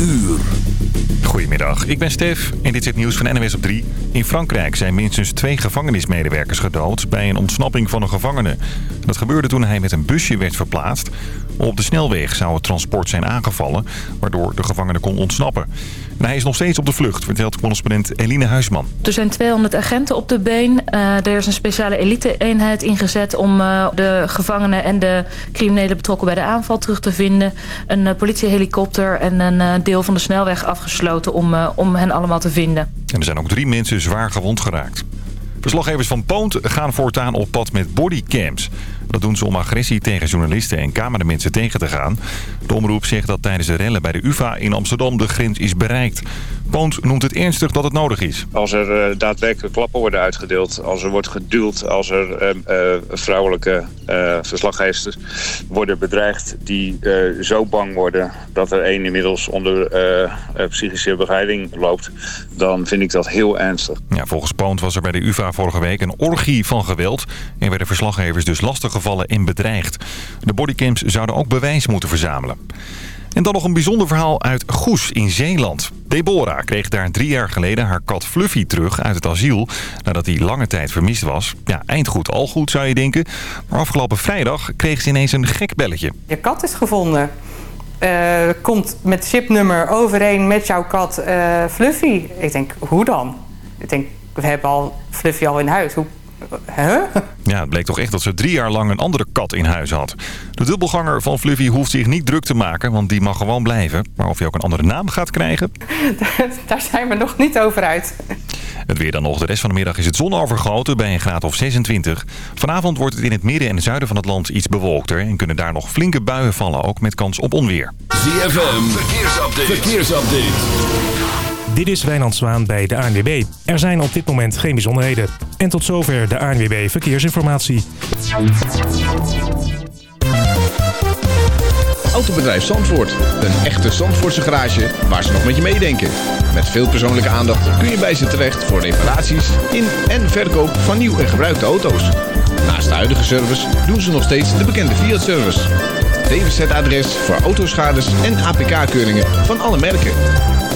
uur. Goedemiddag, ik ben Stef en dit is het nieuws van NWS op 3. In Frankrijk zijn minstens twee gevangenismedewerkers gedood bij een ontsnapping van een gevangene. Dat gebeurde toen hij met een busje werd verplaatst. Op de snelweg zou het transport zijn aangevallen, waardoor de gevangene kon ontsnappen. En hij is nog steeds op de vlucht, vertelt correspondent Eline Huisman. Er zijn 200 agenten op de been. Uh, er is een speciale elite-eenheid ingezet om uh, de gevangenen en de criminelen betrokken bij de aanval terug te vinden. Een uh, politiehelikopter en een deel van de snelweg afgesloten om, om hen allemaal te vinden. En er zijn ook drie mensen zwaar gewond geraakt. Verslaggevers van Poont gaan voortaan op pad met bodycams. Dat doen ze om agressie tegen journalisten en cameramensen tegen te gaan. De omroep zegt dat tijdens de rellen bij de UvA in Amsterdam de grens is bereikt. Poont noemt het ernstig dat het nodig is. Als er uh, daadwerkelijk klappen worden uitgedeeld, als er wordt geduwd... als er uh, uh, vrouwelijke verslaggevers worden bedreigd die zo bang worden... dat er één inmiddels onder psychische begeleiding loopt... dan vind ik dat heel ernstig. Ja, volgens Poont was er bij de UvA vorige week een orgie van geweld... en werden verslaggevers dus lastiggevallen en bedreigd. De bodycams zouden ook bewijs moeten verzamelen. En dan nog een bijzonder verhaal uit Goes in Zeeland. Deborah kreeg daar drie jaar geleden haar kat Fluffy terug uit het asiel... nadat hij lange tijd vermist was. Ja, eindgoed al goed zou je denken. Maar afgelopen vrijdag kreeg ze ineens een gek belletje. Je kat is gevonden. Uh, komt met chipnummer overeen met jouw kat uh, Fluffy. Ik denk, hoe dan? Ik denk, we hebben al Fluffy al in huis. Hoe Huh? Ja, het bleek toch echt dat ze drie jaar lang een andere kat in huis had. De dubbelganger van Fluffy hoeft zich niet druk te maken, want die mag gewoon blijven. Maar of hij ook een andere naam gaat krijgen... Daar zijn we nog niet over uit. Het weer dan nog. De rest van de middag is het zonovergoten bij een graad of 26. Vanavond wordt het in het midden en het zuiden van het land iets bewolkter... en kunnen daar nog flinke buien vallen, ook met kans op onweer. ZFM, verkeersupdate. verkeersupdate. Dit is Wijnand Zwaan bij de ANWB. Er zijn op dit moment geen bijzonderheden. En tot zover de ANWB Verkeersinformatie. Autobedrijf Zandvoort. Een echte Zandvoortse garage waar ze nog met je meedenken. Met veel persoonlijke aandacht kun je bij ze terecht voor reparaties in en verkoop van nieuw en gebruikte auto's. Naast de huidige service doen ze nog steeds de bekende Fiat-service. DWZ-adres voor autoschades en APK-keuringen van alle merken.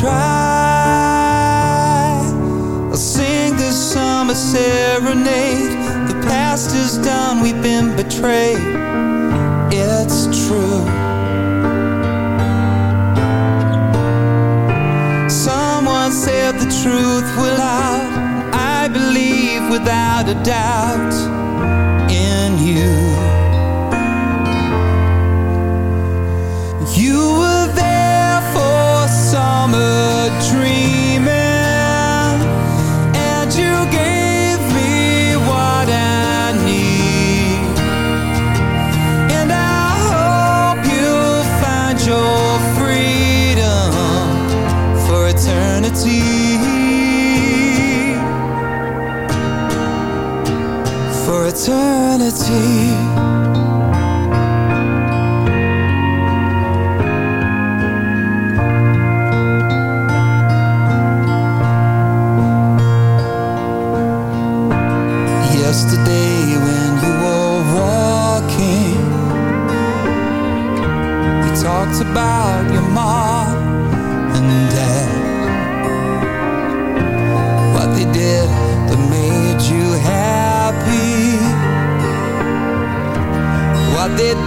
try. I'll sing this summer serenade. The past is done, we've been betrayed. It's true. Someone said the truth will out. I believe without a doubt in you. eternity.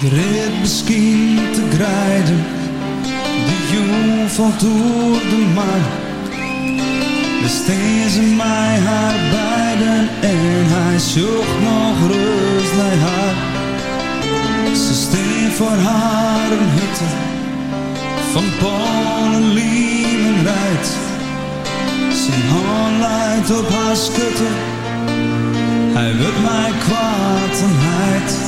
Ik red te grijden, de jong valt door de maan. Besteed ze mij haar beiden en hij zocht nog rust haar. Ze steen voor haar een hutte van Polen, lieven rijdt. Zijn hand leidt op haar schutte, hij wil mij kwaad en heid.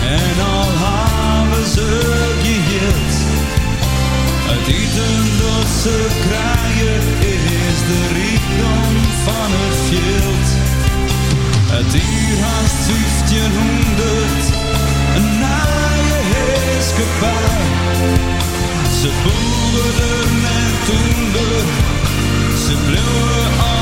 en al ze geheeld. Het eten dat ze krijgen is de rijkdom van het veld. Het uur haast 1500, een naaie heerskepaar. Ze boeren met toender, ze bleven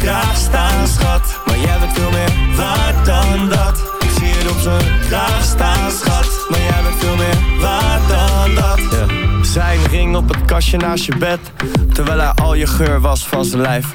Kraag staan, schat. Maar jij bent veel meer waard dan dat. Ik zie het op zijn kraag staan, schat. Maar jij bent veel meer waard dan dat. Zijn ring op het kastje naast je bed. Terwijl hij al je geur was van zijn lijf.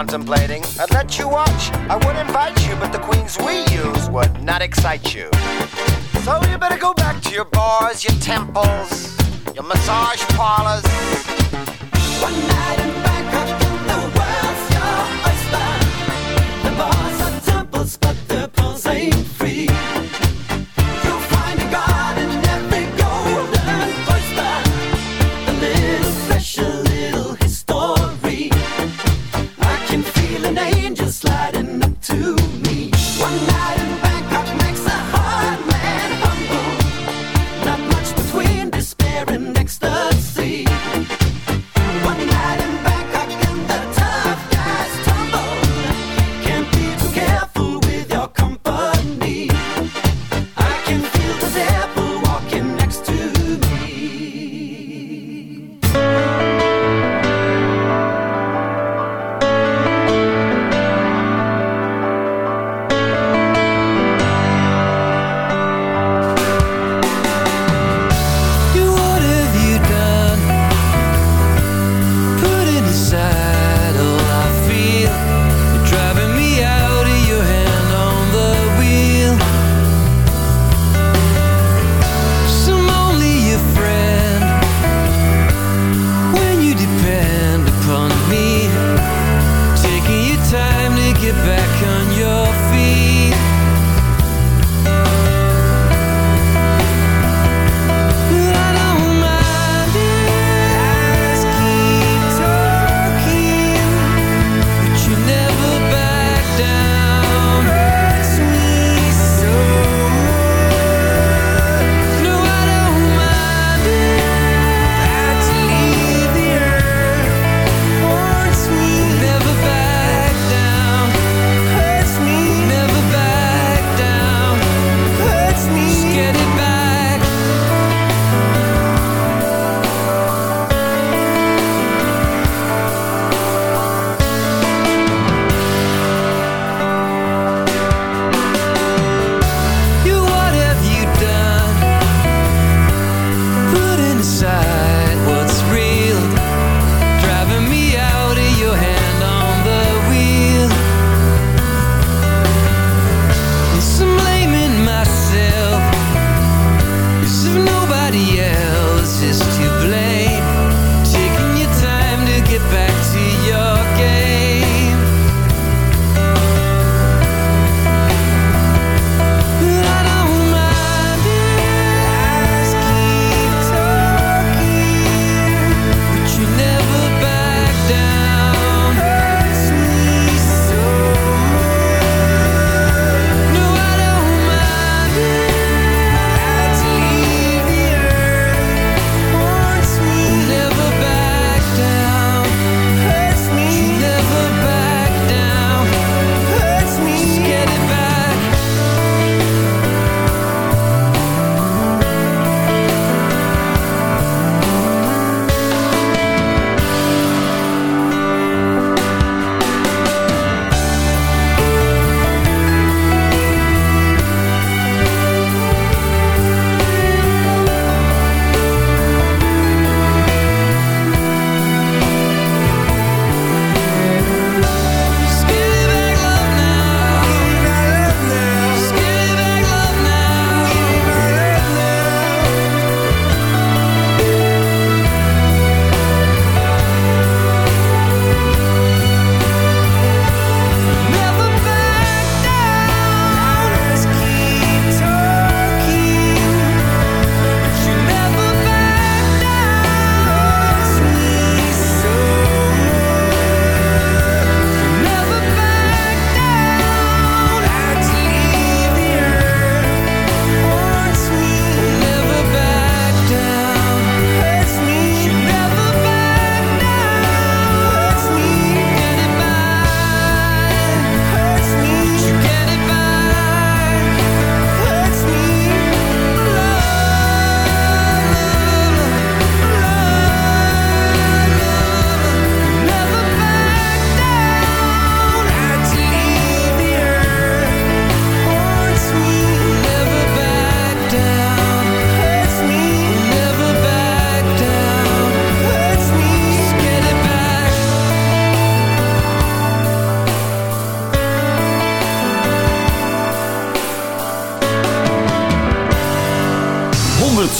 contemplate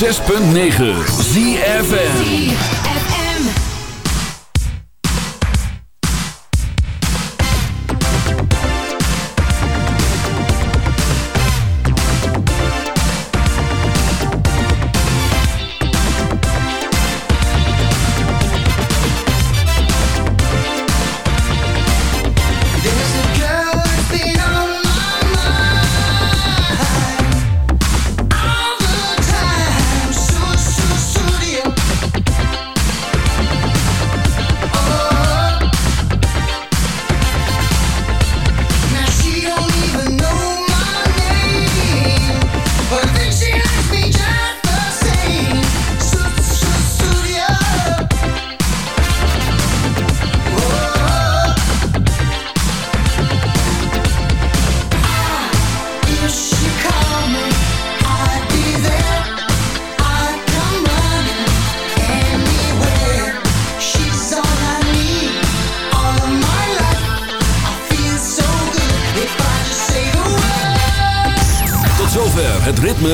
106.9 ZFN